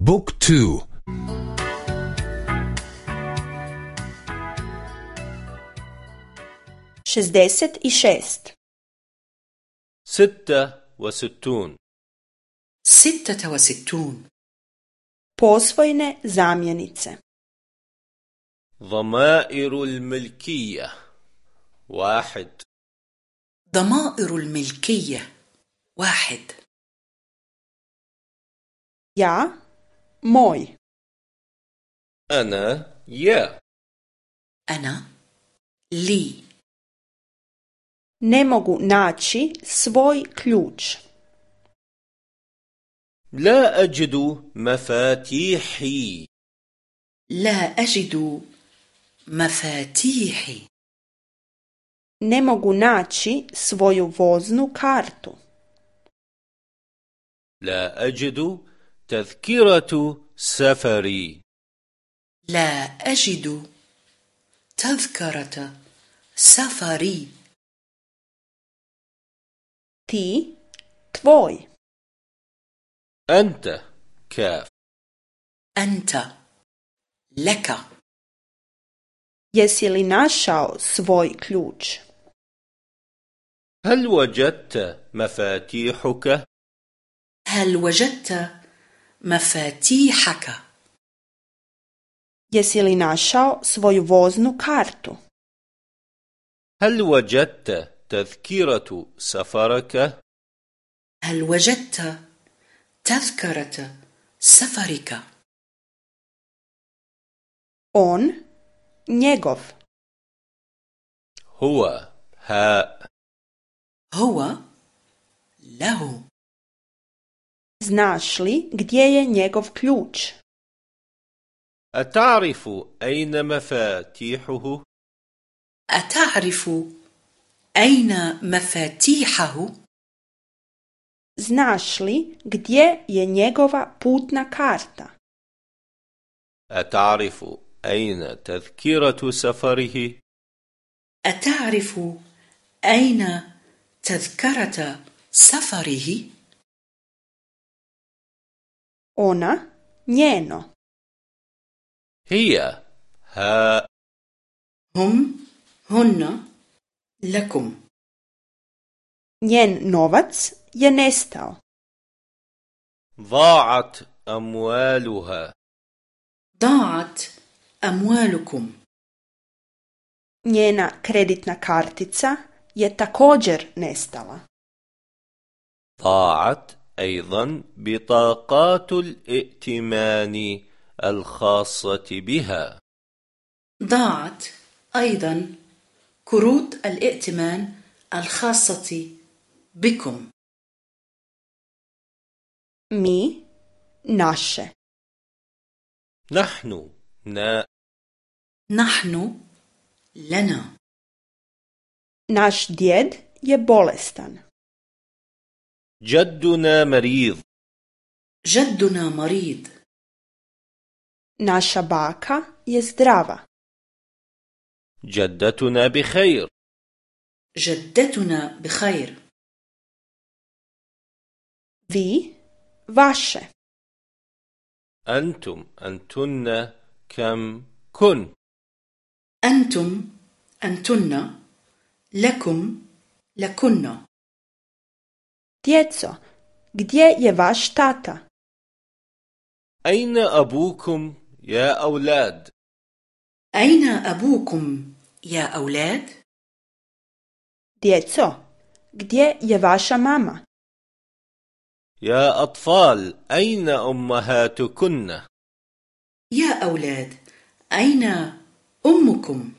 بوك تو. شزدست šest ستة وستون. ستة وستون. Posvojne zamjenice. ضمائر الملكية واحد. ضمائر الملكية واحد. Ja moj أنا يا أنا لي ne mogu naći svoj ključ لا أجد مفاتيحي لا أجد مفاتيحي ne mogu naći svoju voznu kartu لا أجد تذكرة سفري. لا أجد تذكرة سفري. ti tvoj أنت كاف. أنت لك. jesi li našao svoj ključ هل وجدت مفاتيحك؟ هل وجدت مفاتيحك. Jesi li našao svoju voznu kartu? هل وجدت تذكرة سفرك؟ هل وجدت تذكرة سفرك؟ On njegov. هو هاء هو له. Znaš li gdje je njegov ključ أتعرف أين مفاتيحه؟ أتعرف أين مفاتيحه؟ znaš li gdje je njegova putna karta أتعرف أين تذكرة سفره؟ أتعرف أين تذكرة سفره؟ Ona njeno هي هاء هم هن لكم njen novac je nestao ضاعت أموالها ضاعت أموالكم njena kreditna kartica je također nestala ضاعت أيضا بطاقات الائتمان الخاصة بها. ضاعت أيضا كروت الائتمان الخاصة بكم. mi naše نحن نا. نحن لنا. naš djed je bolestan جدنا مريض. جدنا مريض. Naša baka je zdrava. جدتنا بخير. جدتنا بخير. Vi vaše. أنتم أنتن كم كن؟ أنتم أنتن لكم لكن. Djeco gdje je vaš tata أين أبوكم يا أولاد؟ أين أبوكم يا أولاد؟ djeco gdje je vaša mama يا أطفال أين أمهاتكن؟ يا أولاد أين أمكم؟